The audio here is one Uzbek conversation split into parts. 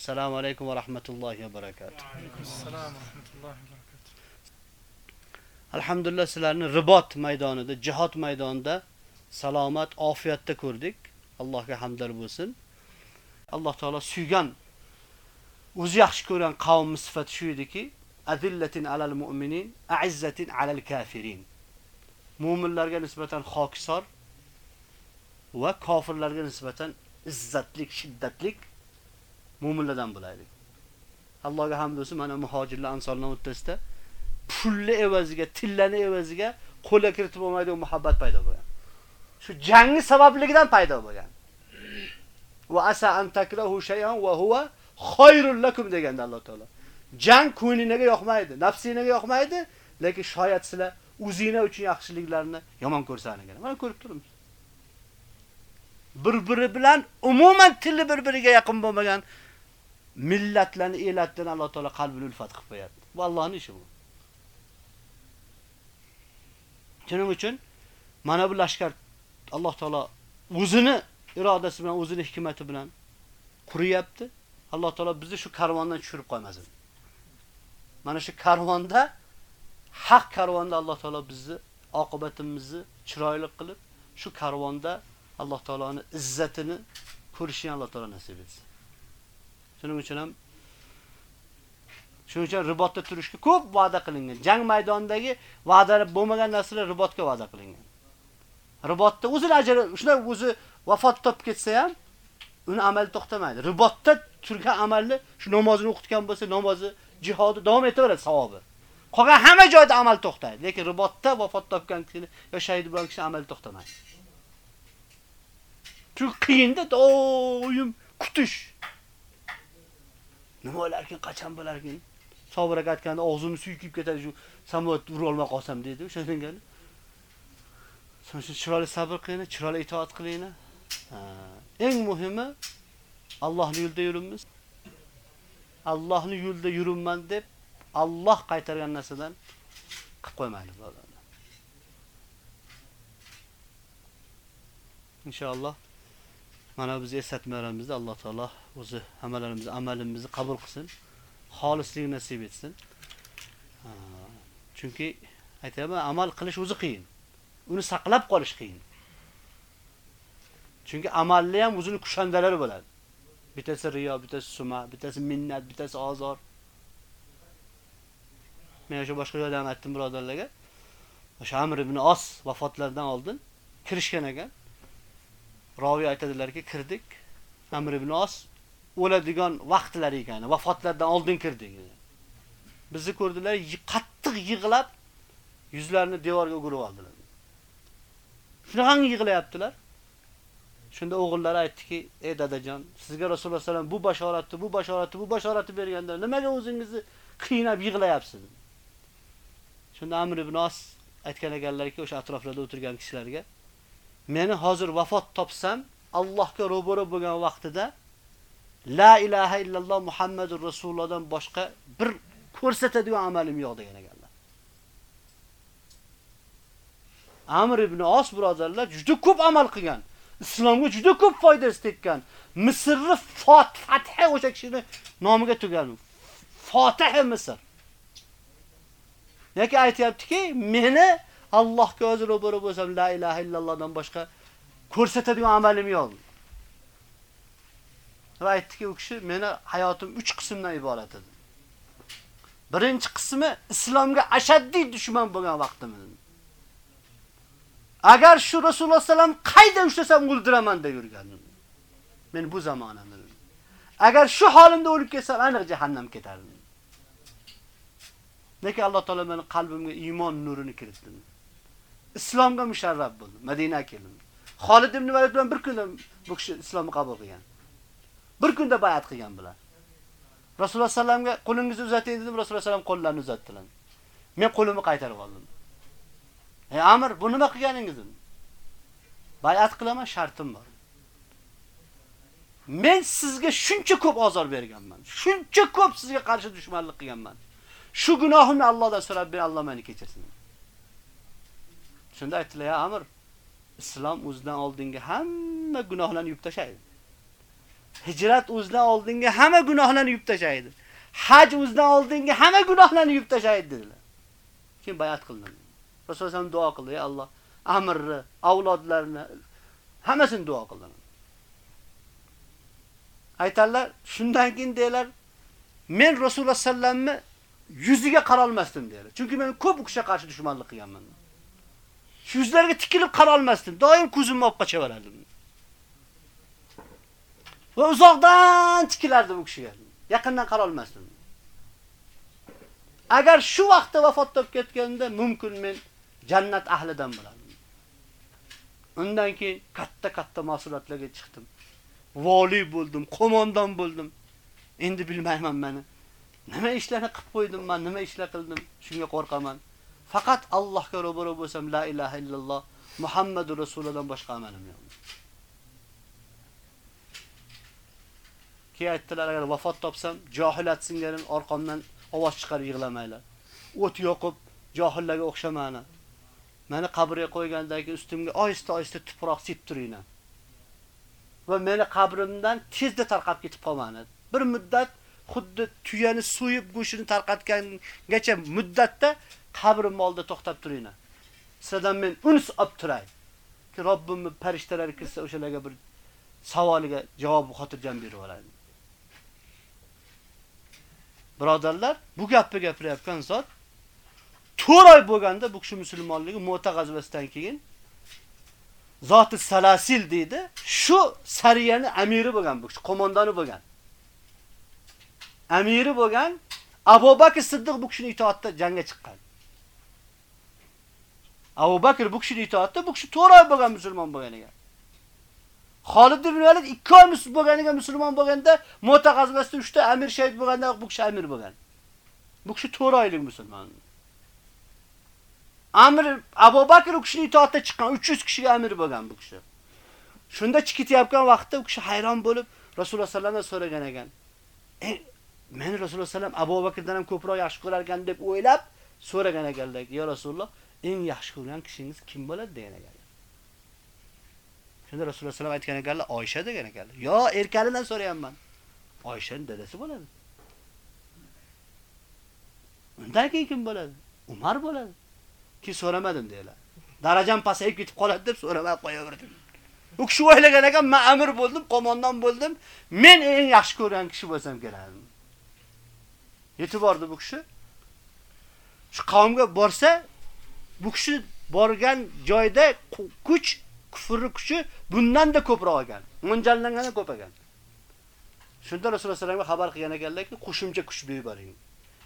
Assalomu alaykum va rahmatullohi va barakatuh. Assalomu rahmatullohi va barakatuh. Alhamdulillah sizlarni ribot maydonida, jihad maydonida salomat, ofiyatda ko'rdik. Allohga hamdlar bo'lsin. Alloh taolo suygan o'zi yaxshi ko'rgan qavm sifati shu ediki, azillatin alal mu'minin, a'izzatin alal kafirin. Mu'minlarga nisbatan xokisor va kofirlarga nisbatan izzatlik, shiddatlik mo'minlardan bo'laylik. Allohga hamd bo'lsin, mana muhojirlar, ansorlar o'rtasida pulni evaziga, tillani evaziga qo'lga kiritib olmaydigan muhabbat paydo bo'lgan. Shu jangni sababligidan paydo bo'lgan. Va asa an takrahu shay'an wa huwa khayrul lakum deganda Alloh taolo. Jang ko'nglingiga yoqmaydi, nafsingizga yoqmaydi, lekin shoyat sizlar o'zingizlar uchun yaxshiliklarni yomon ko'rsangiz. Mana ko'rib turibmiz. Bir-biri bilan umuman tili bir-biriga yaqin bo'lmagan millatlarni, e'latdan Alloh taolo qalbini ulfat qilib qo'yadi. Bu Allohning ishi bu. Shuning uchun mana bu lashkar Alloh taolo o'zini irodasi bilan, o'zini hikmati bilan quryapti. Alloh taolo bizni shu karvondan tushirib qo'ymasin. Mana shu karvonda haq karvonda Alloh taolo bizni oqibatimizni chiroyli qilib, shu karvonda Alloh taoloning izzatini ko'rishni Alloh taolo nasib etsin. Shuning uchun ham Shuning uchun ribotda turishga ko'p va'da qilingan. Jang maydonidagi va'dalar bo'lmagan narsalar ribotga va'da qilingan. Ribotda o'zi ajri, shunday o'zi vafot topib ketsa ham uni amali to'xtamaydi. Ribotda turgan amalni shu namozini o'qitgan bo'lsa, namozi, jihodi davom etaveradi savobi. Qolgan hamma joyda amal to'xtaydi, lekin ribotda vafot topgan kishi yo shahid bo'lgan kishi amali to'xtamaydi. Chunki qiyinda doim kutish. Nima bo'larkin, qachon bo'larkin? Sobiraga aytganda og'zimni suykib ketadi shu samolyot ura olmay qolsam dedi. O'sha keyin Sen shu chiroyli sabr qiling, chiroyli itoat qiling. Eng muhimi Allohning yo'lida yurimiz. Allohning yo'lida yuribman deb Alloh qaytargan narsadan qilib qo'ymaylik birodarlar. Inshaalloh mana biz eslatmalarimizni Alloh taolo o'zi amallarimizni, amalimizni qabul qilsin. Xolislik nasib etsin. Chunki aytaman, amal qilish o'zi qiyin. Uni saqlab qolish qiyin. Chunki amalni ham o'zini kushandalari bo'ladi. Bittasi riyo, bittasi suma, bittasi minnat, bittasi ozor. Men o'sha boshqa joyda ham aytdim birodarlarga. O'sha Amr ibn Os vafotlaridan oldin kirishgan ekan. Roviy aytadilarki, kirdik. Amr ibn Os o'ladigan vaqtlar ekan, vafotlardan oldin kirdik. Bizni ko'rdilar, qattiq yig'lab yuzlarini devorga o'girib oldilar. Shunaqangi yig'layaptilar. Shunda o'g'illari aytdiki, "Ey dadajon, sizga Rasululloh sallam bu bashoratni, bu bashoratni, bu bashoratni berganda nimaga o'zingizni qiynab yig'layapsiz?" Shunda Amr ibn Os aytgan ekanlarki, o'sha atroflarda o'tirgan kishilarga, "Meni hozir vafot topsam, Allohga ro'baro bo'lgan vaqtida La ilaha illalloh Muhammadur Rasulullohdan boshqa bir ko'rsatadigan amalim yo'q" degan ekanlar. Amr ibn Os birodarlar juda ko'p amal qilgan. Islomga juda ko'p foydasi tekkan. Misrni Fot Fathi o'sha kishini nomiga tugan. Fotiha Misr. Yoki aytayaptiki, meni Allohga o'zi ro'baro bo'lsam la ilaha illallohdan boshqa ko'rsatadigan amalim yo'q. Va aytdiki, u kishi meni hayotim 3 qismdan iborat edi. Birinchi qismi islomga ashaddiy dushman bo'lgan vaqtim edi. Agar shu Rasululloh sallam qayda ushlasam o'ldiraman deb yurgandim. Men bu zamonamda. Agar shu holimda o'lib ketsam, aniq jahannam ketardim. Lekin Alloh taolo meni qalbimga iymon nurini kiritdi. Islomga musharraf bo'ldim. Madinaga keldim. Xolid ibn Valid bilan bir kunda bu kishi islomni qabul qilgan. Bir kunda bay'at qilgan bilan. Rasululloh sallamga qo'lingizni uzating dedim, Rasululloh sallam qo'llarini uzatdilar. Men qo'limni qaytarib oldim. Ey Amr, bu nima qilganingiz? Bay'at qilaman, shartim bor. Men sizga shuncha ko'p azor berganman. Shuncha ko'p sizga qarshi dushmanlik qilganman. Shu gunohimni Allohdan so'rab ber, Alloh meni kechirsin. Shunda aytdilar, "Ya Amr, islom o'zidan oldingi hamma gunohlarni yuvib tashlaydi. Hijrat o'zidan oldingi hamma gunohlarni yuvib tashlaydi. Haj o'zidan oldingi hamma gunohlarni yuvib tashlaydi" dedilar. Keyin bayat qildim. Rasululloh ham duo qildi, "Ya Alloh, Amrni, avlodlarini hammasini duo qildim." Aytarlar, shundan keyin deylar, men Rasululloh sallamni yuziga qara olmasdim deylar. Chunki men ko'p u kishiga qarshi dushmanlik qilganman. Shu yuzlarga tikilib qara olmasdim. Doim ko'zimni olib qochaverardim. Va uzoqdan tikilardi bu kishiga. Yaqindan qara olmasdim. Agar shu vaqtda vafot topib ketganda mumkin men jannat ahlidan bo'lardim. Undan keyin katta-katta mas'uliyatlarga chiqdim. Vali bo'ldim, qo'mondon bo'ldim. Endi bilmayman meni. Nima ishlarni qilib qo'ydim men, nima ishlar qildim? Shunga qo'rqaman. Faqat Allohga ro'baro bo'lsam la ilaha illalloh Muhammadur rasulullohdan boshqa amalim yo'q. Keyin aytdilar agar vafot topsam, johilat singarin orqamdan ovoz chiqarib yig'lamanglar. O't yoqib johillarga o'xshamani. Meni qabrga qo'ygandan keyin ustimga oyista-oyista tuproq sip turinglar. Va meni qabrimdan tezda tarqab ketib qolmanglar. Bir muddat xuddi tuyani so'yib go'shini tarqatgangacha muddatda qabrim oldida to'xtab turinglar. Sizdan men uns olib turay. Ki Robbimni farishtalari kirsa o'shalarga bir savoliga javob xotirjam berib oladi. Birodarlar, bu gapni gapirayotgan zot 4 oy bo'lganda bu kishi musulmonligi Mu'ta g'azvasidan keyin zoti Salasil deydi, shu sariyani amiri bo'lgan bu kishi, qo'mondoni bo'lgan. Amiri bo'lgan Abu Bakr Siddiq bu kishini itoatda jangga chiqqan. Abu Bakr bu kishini itoatda bu kishi 4 oy bo'lgan musulmon bo'lganiga. Xolid ibn Valid 2 oy musulmon bo'lganiga musulmon bo'lganda Mu'ta g'azvasida 3 ta amir shahid bo'lganda bu kishi amir bo'lgan. Bu kishi 4 oylik musulmon. Amir Abu Bakr u kishini itoatda chiqqan 300 kishiga amir bo'lgan bu kishi. Shunda chiqitayotgan vaqtda u kishi hayron bo'lib Rasululloh sallallohu alayhi vasallamdan so'ragan ekan. E, men Rasululloh sallam Abu Bakrdan ham ko'proq yaxshi ko'rar ekan deb o'ylab so'ragan ekanlar. Ya Rasululloh, eng yaxshi ko'rgan kishingiz kim bo'ladi degan ekan. Shunda Rasululloh sallam aytgan ekanlar, Oysha degan ekanlar. Yo, erkalidan so'rayapman. Oyshaning dadasi bo'ladi. Undan keyin kim bo'ladi? Umar bo'ladi. Ki so'ramadim deylar. Darajam pasayib ketib qoladi deb so'ramay qo'yaverdim. U kishi o'ylagan ekan, men amir bo'ldim, qo'mondan bo'ldim, men eng yaxshi ko'rgan kishi bo'lsam kerak. Yetib bordi bu kishi. Shu qavmga borsa, bu kishi borgan joyda kuch, kufrni kuchi bundan-da ko'proq ekan. Mo'ljallangani ko'p ekan. Shunda Rasululloh sollallohu alayhi vasallamga xabar qilgan ekanlarki, qo'shimcha kuch yuboring.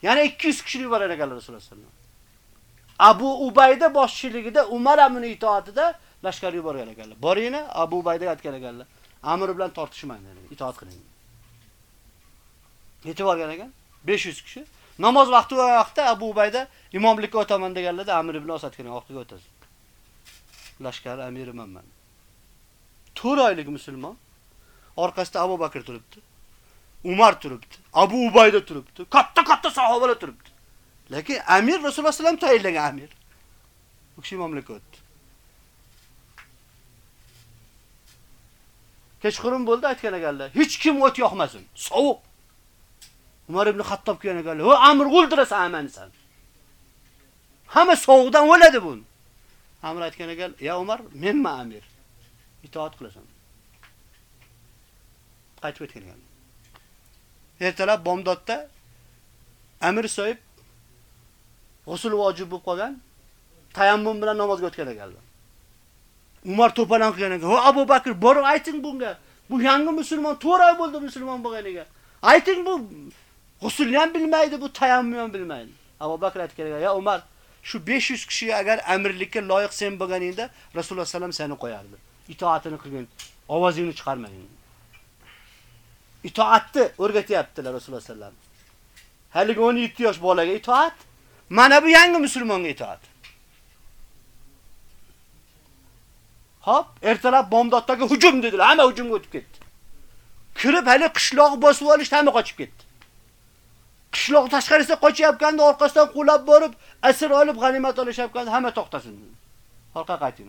Yana 200 kishi yuborar ekanlar Rasululloh sollallohu alayhi vasallam. Abu Ubayda boshchiligida Umar amini itoatida lashkar yuborgan ekanlar. Boringlar, Abu Ubayda aytgan ekanlar. Amr bilan tortishmang, itoat qiling. Yetib olgan ekan 500 kishi. Namoz vaqti va vaqtda Abu Ubayda imomlikka o'taman deganlarda Amr ibn Osad kelgan orqaga o'tadi. Lashkar amiriman men. 4 oylik musulmon. Orqasida Abu Bakr turibdi. Umar turibdi. Abu Ubayda turibdi. Katta-katta sahobalar turibdi. Lekin amir Rasululloh sallam tayinlagan amir. Bu kishi mamlakat. Kechqurun bo'ldi aytgan ekanlar. Hech kim o't yoqmasin. Sovuq. Umar ibn Xattob kelgan ekanlar. "Ho, amir o'ldirasan, amanisan." Hamma sovuqdan o'ladi buni. Amr aytgan ekan, "Ya Umar, menma amir. Itoat qilasan." Qaytib o'tgan ekan. Ertalab bomdodda amir so'yib g'usul vojib bo'lib qolgan, tayammum bilan namozga o'tgan ekanlar. Umar to'palan qilgan ekan. "Ho, Abu Bakr, borib ayting bunga. Bu yangi musulmon, to'g'ri bo'ldi musulmon bo'lganiga. Ayting bu g'usulni ham bilmaydi, bu tayammumni ham bilmaydi." Abu Bakr aytgan ekan, "Ya Umar, shu 500 kishiga agar amirlikka loyiq sen bo'lganingda Rasululloh sallam seni qo'yardi. Itoatini qilgin, ovozingni chiqarmagin." Itoatni o'rgatyaptilar Rasululloh sallam. Haligi 17 yosh bolaga itoat, mana bu yangi musulmonga itoat. Hop, ertalab bomdoddagi hujum dedilar. Hamma hujumga o'tib ketdi. Kirib hali qishloq bosib olish hamma qochib ketdi. Qishloq tashqarisiga qochayotganda orqasidan qo'lab borib, asir olib g'animat olishayotganda hamma to'xtasin. Orqa qayting.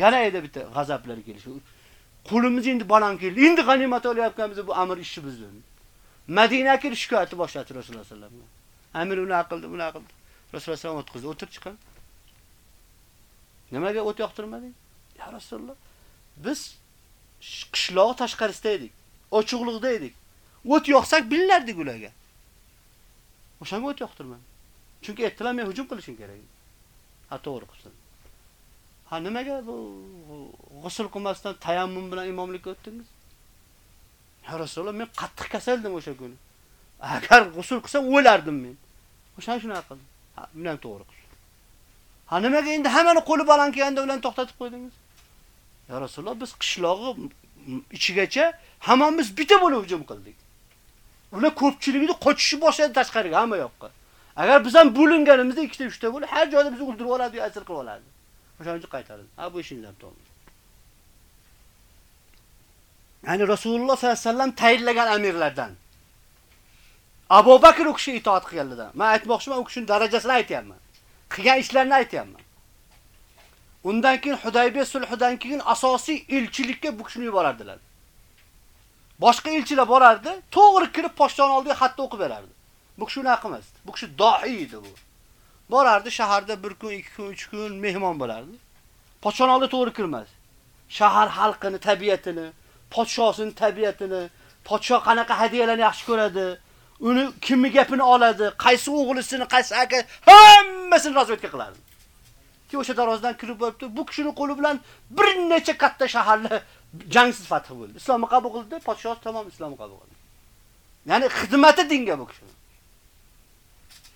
Yana edi bitta g'azablar kelishi. Qo'limiz endi baland keldi. Endi g'animat olayotganmiz bu amir ishimizni. Madinaga kirib shikoyati boshladi Rasululloh sallallohu alayhi vasallam. Amir uni aqildi, buni aqildi. Rasululloh sallam alayhi o'tirib. Nimaga o't yoqtirmading? Ya Rasululloh, biz qishloq tashqarisida edik. Ochiqlikda edik. O't yoqsak bilinardik ularga. O'shanga o't yoqtirmadi. Chunki aytdilar men hujum qilishim kerak. Ha to'g'ri qilsin. Ha nimaga bu g'usl qilmasdan tayammum bilan imomlikka o'tdingiz? Ya Rasululloh, men qattiq kasaldim o'sha kuni. Agar g'usl qilsam o'lardim men. O'shani shuna qildim. Ha, men to'g'ri qildim. Ha nimaga endi hammani qo'li baland kelganda ularni to'xtatib qo'ydingiz? Ya Rasululloh, biz qishlog'i ichigacha hammamiz bitta bo'lib hujum qildik. Ular ko'pchiligini qochishib boshladi tashqariga hamma yoqqa. Agar biz ham bo'linganimizda ikkita uchta bo'lib, har joyda bizni o'ldirib oladi, asir qilib oladi. O'shaning uchun qaytardi. Ha bu ishingiz ham to'g'ri. Ya'ni Rasululloh sollallohu alayhi vasallam tayinlagan amirlardan. Abu Bakr u itoat qilganlardan. Men aytmoqchiman, u kishining darajasini aytyapman. qilgan ishlarini aytyapman. Undan keyin Hudaybiya sulhidan keyin asosiy elchilikka bu kishini yuborardilar. Boshqa elchilar borardi, to'g'ri kirib pochtani oldiga xatni o'qib berardi. Bu kishi unaqa. Bu kishi dohiy edi bu. Borardi shaharda 1 kun, 2 kun, 3 kun mehmon bo'lardi. Pochtani oldiga to'g'ri kirmas. Shahar xalqini, tabiatini, podshosining tabiatini, podsho qanaqa hadiyalarni yaxshi ko'radi, uni kimni gapini oladi, qaysi o'g'lisini, qaysi aka, hammasini razvedka qiladi. Ki o'sha darozdan kirib bo'libdi, bu kishining qo'li bilan bir necha katta shaharlar jangsiz fath bo'ldi. Islomni qabul qildi, podshoh tamom islomni qabul qildi. Ya'ni xizmati dinga bu kishi.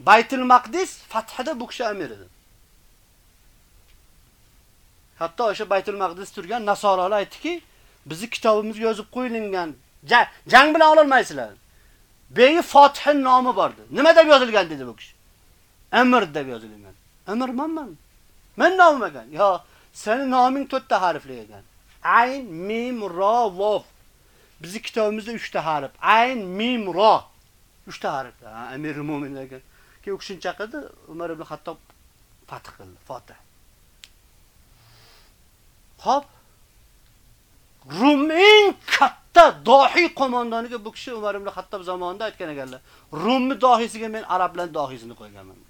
Baytul Maqdis fathida bu kishi amir edi. Hatto o'sha Baytul Maqdis turgan nasoralar aytdiki, bizni kitobimizga yozib qo'yilgan jang bilan ololmaysizlar. Beyi Fatih'in nomi bordi. Nima deb yozilgan dedi bu kishi. Amir deb yozilgan. Amr manman. Men nomimagan. Yo, seni noming 4 ta harfli ekan. Ayn, mim, ro, vav. Bizi kitobimizda 3 ta harf. Ayn, mim, ro. 3 ta harf. Amirul Amir ekan. Ki u kishini chaqirdi, Umar ibn Hattob fath qildi, Fatih. Xo'p. Rum eng katta dohiy qo'mondoniga bu kishi Umar ibn Hattob zamonida aytgan ekanlar. Rumni dohisiga men arablar dohisini qo'yganman.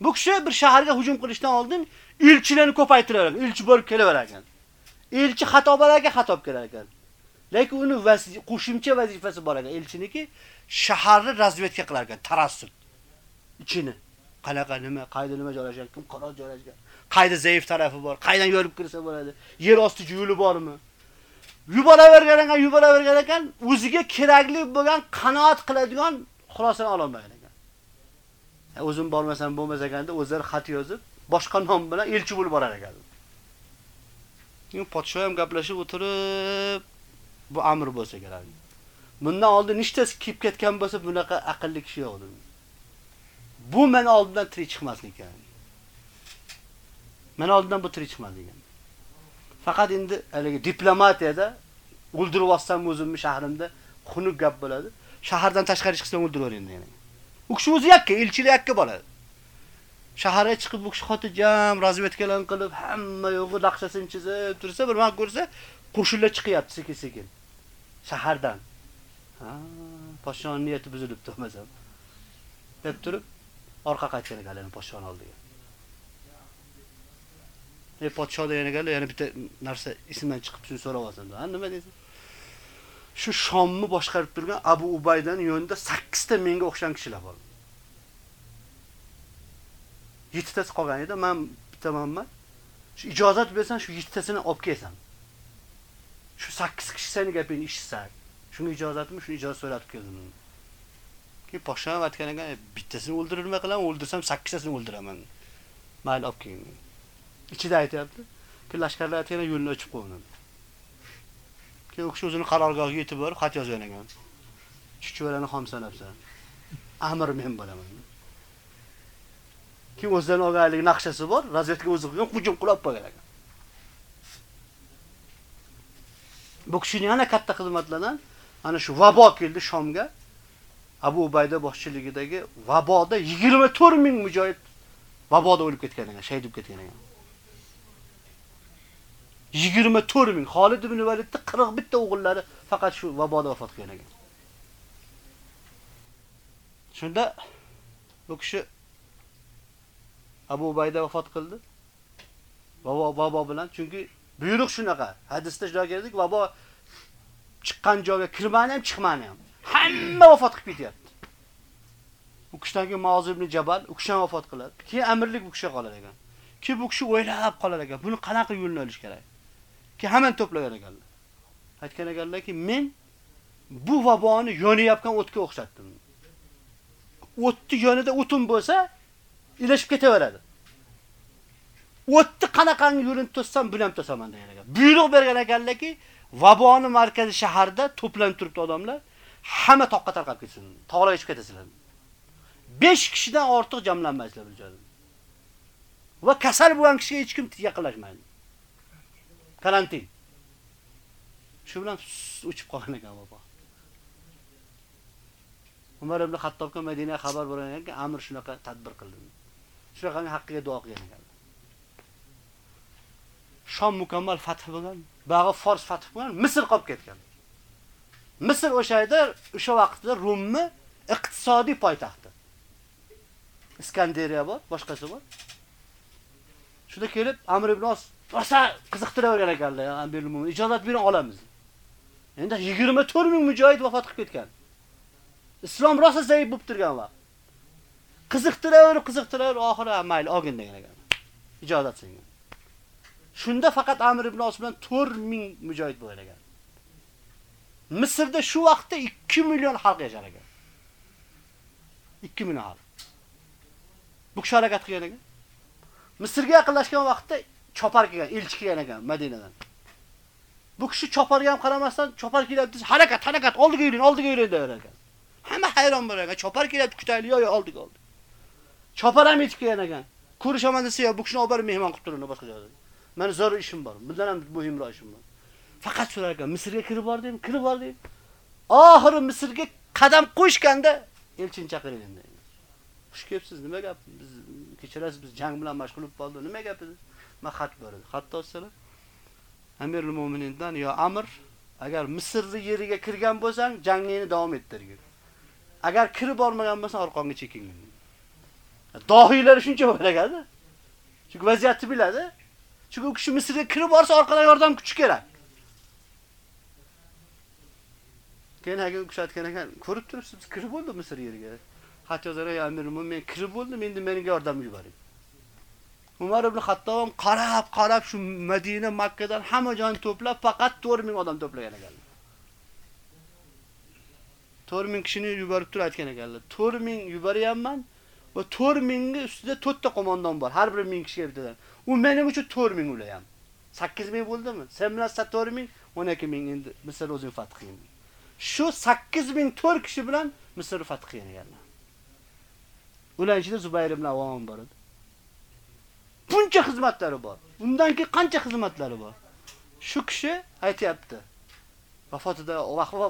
Bu kishi bir shaharga hujum qilishdan oldin elchilarni ko'paytirar ekan, elchi bo'lib kelaverar ekan. Elchi xatobalarga xatob kelar ekan. Lekin uni qo'shimcha vazifasi bor ekan, elchiniki shaharni razvedka qilar ekan, tarassut. Ichini qanaqa nima, qayda nima joylashgan, kim qaror joylashgan, qayda zaif tarafi bor, qaydan yo'lib kirsa bo'ladi, yer osti yo'li bormi? Yuboravergan ekan, yuboravergan ekan, o'ziga kerakli bo'lgan qanoat qiladigan xulosani ola olmagan. E, o'zim bormasam bo'lmas ekanda, o'zlari xat yozib, boshqa nom bilan elchi bo'lib borar ekan. Keyin podsho ham gaplashib o'tirib, bu amr bo'lsa kerak. Bundan oldin nechtasi kiyib ketgan bo'lsa, bunaqa aqlli kishi yo'q edi. Bu men oldimdan tirik chiqmaslik ekan. Men oldimdan bu tirik chiqmadi degan. Faqat endi haligi diplomatiyada o'ldirib olsam o'zimni shahrimda xunuk gap bo'ladi. Shahardan tashqari chiqsam o'ldirib degan. U kishi o'zi yakka, elchilar yakka bo'ladi. Shaharga chiqib bu kishi xotirjam razvedkalar qilib, hamma yo'g'i naqshasini chizib tursa, bir vaqt ko'rsa, qo'shinlar chiqyapti sekin-sekin. Shahardan. Ha, podshoning niyati buzilibdi bo'lmasa. deb turib, orqa qaytgan ekanlar podshoning oldiga. E podsho degan ekanlar, yana bitta narsa ismdan chiqib shuni so'rab olsin. Ha, nima deysiz? Shu Shomni boshqarib turgan Abu Ubaydan yonida 8 ta menga o'xshagan kishilar bor. 7 tasi qolgan edi. Men bitamanman. Shu ijozat bersan, shu 7 tasini olib kelsan. Shu 8 kishi seni gapingni eshitsa. Shunga ijozatmi? Shuni ijozat so'ratib keldim. Keyin poshsha aytgan ekan, e, bittasini o'ldirilmay qilaman, o'ldirsam 8 tasini o'ldiraman. Mayli olib keling. Ichida aytyapti. Keyin lashkarlar aytgan yo'lni ochib qo'ydim. Keyin u kishi o'zini qarorgohiga yetib borib xat yozgan ekan. Chuchvarani xom sanabsan. Amir men bo'laman. Kim o'zidan olganligi naqshasi bor, razvedka o'zi qilgan hujum qilib qolgan ekan. Bu kishining yana katta xizmatlaridan ana shu vabo keldi Shomga. Abu Ubayda boshchiligidagi vaboda 24 ming mujohid vaboda o'lib ketgan ekan, shahid bo'lib ketgan ekan. 24 ming Xolid ibn Validning 41 ta o'g'illari faqat shu vaboda vafot qilgan ekan. Shunda bu kishi Abu Ubayda vafot qildi. Vabo vabo bilan chunki buyruq shunaqa. Hadisda shunday keldik, vabo chiqqan joyga kirmani ham, chiqmani ham. Hamma vafot qilib ketyapti. Bu kishidan keyin ibn Jabal u kishi ham vafot qiladi. Keyin amirlik bu kishiga qolar ekan. Keyin bu kishi o'ylab qolar ekan, buni qanaqa yo'lni olish kerak? Keyin hamma to'plagan ekanlar. Aytgan ekanlarki, men bu vaboni yonayotgan o'tga o'xshatdim. O'tni yonida o'tin bo'lsa, ilashib ketaveradi. O'tni qanaqangi yo'lini to'ssam, buni ham to'saman degan ekan. Buyruq bergan ekanlarki, vaboni markazi shaharda to'planib turibdi odamlar, hamma toqqa tarqab ketsin, tog'larga chiqib ketasizlar. 5 kishidan ortiq jamlanmaysizlar bu joyda. Va kasal bo'lgan kishiga hech kim yaqinlashmaydi. Karantin. Shu bilan uchib qolgan ekan bobo Umar ibn Xattobga Madinaga xabar bergan ekan, amir shunaqa tadbir qildi. Shunaqa haqqiga duo qilgan ekan. Shom mukammal fath bo'lgan, bag'i Fors fath bo'lgan, Misr qolib ketgan. Misr o'sha yerda o'sha vaqtda Rumni iqtisodiy poytaxti. Iskandariya bor, boshqasi bor. Shunda kelib Amr ibn Os rosa qiziqtiravergan ekanlar, Amirul Mu'min, ijozat bering olamiz. Endi 24 ming mujohid vafot qilib ketgan. Islom rosa zaif bo'lib turgan vaqt. Qiziqtiraverib, qiziqtiraverib oxiri mayli olgin degan ekan. Ijozat senga. Shunda faqat Amr ibn Os bilan 4 ming mujohid bo'lgan ekan. Misrda shu vaqtda 2 million xalq yashar ekan. 2 million xalq. Bu kishi harakat qilgan ekan. Misrga yaqinlashgan vaqtda chopar kelgan, elchi kelgan ekan Madinadan. Bu kishi choparga ham qaramasdan chopar kelyapti, harakat, harakat, oldiga yuring, oldiga yuring degan ekan. Hamma hayron bo'lar ekan. Chopar kelyapti, kutaylik, yo yo oldiga oldi. Chopar ham yetib kelgan ekan. Ko'rishaman desa, yo bu kishini olib borib mehmon qilib turing boshqa joyda. Meni zarur ishim bor. Bundan ham muhimroq ishim bor. Faqat so'rar ekan, Misrga kirib bordim, kirib bordim. Oxiri Misrga qadam qo'yishganda elchini chaqiring dedi. Xush kelibsiz, nima gap? Biz kechirasiz, biz jang bilan mashg'ul bo'lib qoldik. Nima ma xat beradi. Xatda olsalar Amirul Mu'minindan yo Amr, agar Misrning yeriga kirgan bo'lsang, jangingni davom ettirgin. Agar kirib bormagan bo'lsang, orqangga cheking. Dohiylar shuncha o'ylaganda. Chunki vaziyatni biladi. Chunki u kishi Misrga kirib borsa, orqadan yordam kuchi kerak. Keyin haga kuchayotgan ekan, ko'rib turibsiz, kirib bo'ldi Misr yeriga. Xat zaray Amirul Mu'min kirib bo'ldi, endi menga yordam yuboring." Umar ibn Xattob ham qarab, qarab shu Madina, Makkadan hamma joyni to'plab, faqat 4000 odam to'plagan ekanlar. 4000 kishini yuborib turib aytgan ekanlar. 4000 yuboryapman va 4000 ga ustida 4 ta qo'mondon bor. Har biri 1000 kishiga bittadan. U mening uchun 4000 ulayam. 8000 bo'ldimi? Sen bilan 4000, 12000 endi Misr o'zing fath qiling. Shu 8000 4 kishi bilan Misr fath qilgan ekanlar. Ular ichida Zubayr ibn Avvom bor edi. Buncha xizmatlari bor. Undan keyin qancha xizmatlari bor? Shu kishi aytayapti. Vafotida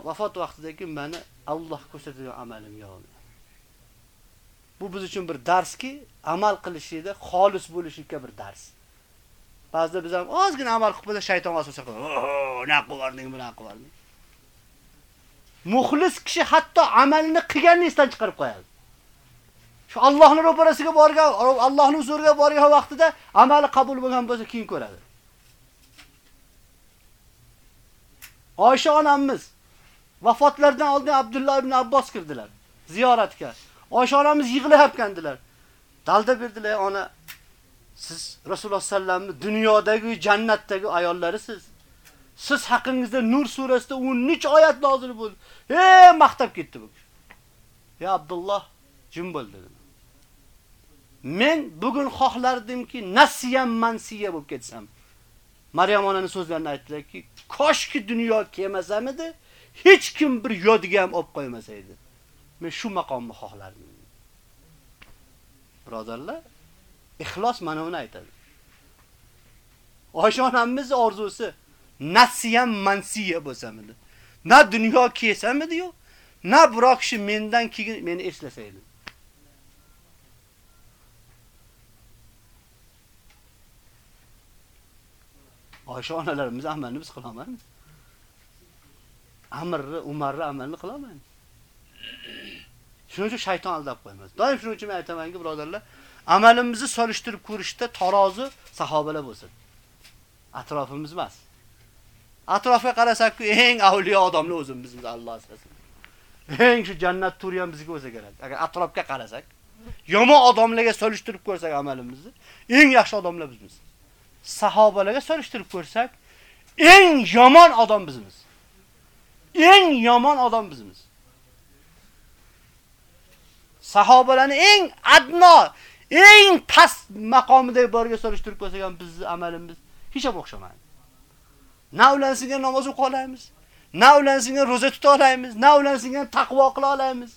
vafot vaqtidagi meni Alloh ko'rsatgan amalim yo'q. Bu biz uchun bir darski, amal qilishida xolis bo'lishga bir dars. Ba'zida biz ham ozgina amal qilib qo'ysa shayton vasvasa qiladi. Na qilvarding, buni qilvarding." Muxlis kishi hatto amalni qilganini esdan chiqarib qo'yadi. Shu Allohning ro'parasiga borgan, Allohning huzuriga borgan vaqtida amali qabul bo'lgan bo'lsa, keyin ko'radi. Oysha onamiz vafotlaridan oldin Abdulloh ibn Abbos kirdilar ziyoratga. Oysha onamiz yig'layotgandilar. Dalda berdilar, ona Siz Rasululloh sallamni dunyodagi jannatdagi ayollarisiz. Siz haqingizda Nur surasida 13 oyat nozil bo'ldi. Ey maqtab ketdi bu. Ya Abdulloh jim bo'l dedi. Men bugun xohlardimki nasiyam mansiya bo'lib ketsam. Maryam onaning so'zlarini aytdilarki, koshki dunyo kelmasamidi, hech kim bir yodiga ham olib qo'ymasaydi. Men shu maqomni xohlardim. Birodarlar, ixlos mana buni aytadi. Oysha onamiz orzusi nasiyam mansiya bo'lsam edi. Na dunyo kelsamidi-yu, na biroq kishi mendan keyin meni eslasaydi. Oysha onalarimiz amalni biz qilamiz. Amirni, Umarni amalni qilaman. Shuning uchun shayton aldab qo'ymas. Doim shuning uchun men aytamanki, birodarlar, amalimizni solishtirib ko'rishda tarozi sahobalar bo'lsin. Atrofimiz emas. Atrofga qarasak-ku eng avliyo odamlar o'zimiz, Alloh asrasin. Eng shu jannat turi ham bizga o'zi kerak. Agar atrofga qarasak, yomon odamlarga solishtirib ko'rsak amalimizni, eng yaxshi odamlar bizmiz. Sahobalarga solishtirib ko'rsak, eng yomon odam bizmiz. Eng yomon odam bizmiz. Sahobalarni eng adno, eng past maqomidagi borga solishtirib ko'rsak ham bizning amalimiz hech ham o'xshamaydi. Na ular singan namoz o'qiy olamiz, na ular singan roza tuta olamiz, na ular singan taqvo qila olamiz.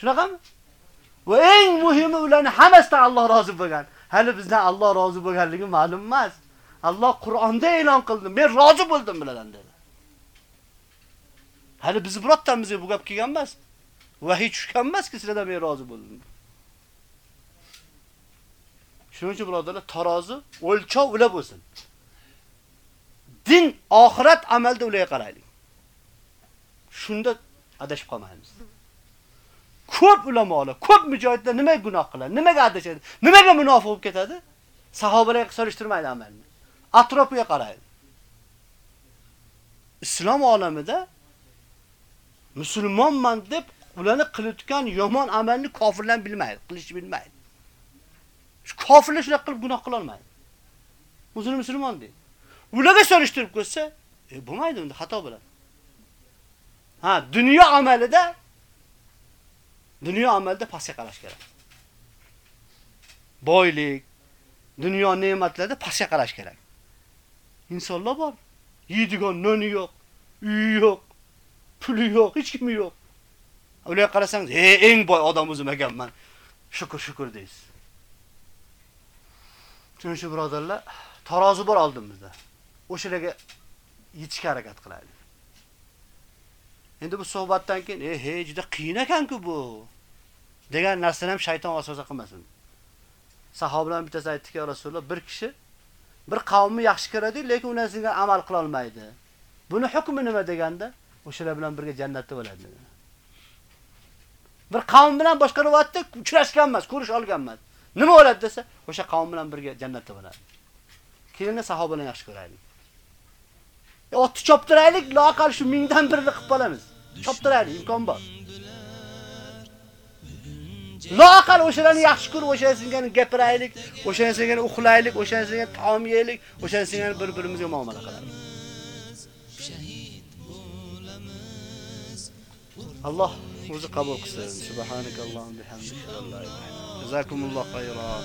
Shunaqami? Va eng muhimi ularni hammasidan Alloh rozi bo'lgan. Hali bizdan Alloh rozi bo'lganligi ma'lum emas. Alloh Qur'onda e'lon qildi, men rozi bo'ldim bilan dedi. Hali biz birottamizga bu gap kelgan emas. Vahiy tushgan emas-ki sizlardan men rozi bo'ldim. Shuning uchun birodarlar, tarozi o'lchov ular bo'lsin. Din, oxirat amalda ularga qaraylik. Shunda adashib qolmaymiz. Ko'p ulamolar, ko'p mujohidlar nima gunoh qiladi, nimaga adashadi, nimaga munofiq bo'lib ketadi? Sahobalarga solishtirmaydi amalni. Atrofiga qaraydi. Islom olamida musulmonman deb ularni qilayotgan yomon amalni kofirlar bilmaydi, qilishni bilmaydi. Shu kofirlar shunday qilib gunoh qila olmaydi. O'zini musulmon deydi. Ularga solishtirib ko'rsa, e, bo'lmaydi unda xato bo'ladi. Ha, dunyo amalida dunyo amalida pastga qarash kerak. Boylik, dunyo ne'matlarida pastga qarash kerak. Insonlar bor. Yeydigan noni yo'q, uyi yo'q, puli yo'q, hech kimi yo'q. Ularga qarasangiz, "Ey, eng boy odam o'zim ekanman." Shukr, shukr deysiz. Shuning uchun birodarlar, tarozi bor oldimizda. O'shalarga yetishga harakat qilaylik. Endi bu suhbatdan keyin, eh, "Ey, hey, juda qiyin ekan-ku bu." degan narsani ham shayton vasvasa qilmasin. Sahobalar bittasi aytdiki, Rasululloh, bir kishi bir qavmni yaxshi ko'radi, lekin ular sizga amal qila olmaydi. Buni hukmi nima deganda, o'shalar bilan birga jannatda bo'ladi dedi. Bir qavm bilan boshqa rivoyatda uchrashgan emas, ko'rish olgan emas. Nima bo'ladi desa, o'sha qavm bilan birga jannatda bo'ladi. Kelinni sahobalarni yaxshi ko'raylik. E, Otni choptiraylik, loqal shu mingdan birini qilib qolamiz. Choptiraylik, imkon bor. Loqal o'shalarni yaxshi ko'rib, o'shalarni gapiraylik, o'shalarni uxlaylik, o'shalarni taom yeylik, o'shalarni bir-birimizga muomala qilaylik. Alloh o'zi qabul qilsin. Subhanakallohum bihamdika la. Jazakumulloh xayron.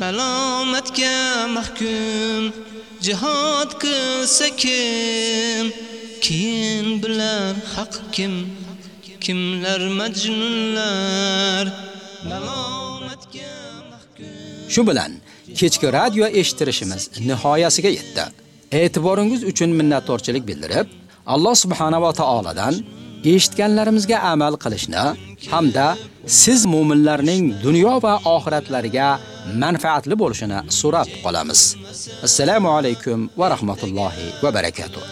Malomatga mahkum jihad qilsa kim? Keyin bilar haq kim? Kimlar majnunlar? Malomatga mahkum. Shu bilan kechki radio eshitirishimiz nihoyasiga yetdi. E'tiboringiz uchun minnatdorchilik bildirib, Alloh subhanahu va taoladan eshitganlarimizga amal qilishni hamda siz mu'minlarning dunyo va oxiratlariga manfaatli bo'lishini so'rab qolamiz. Assalomu alaykum va rahmatullohi va barakatuh.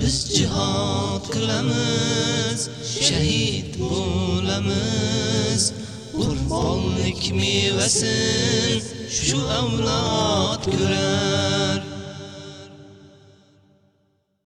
biz jihad qilamiz shahid bo'lamiz qurbonlik mevasin shu avlod ko'rar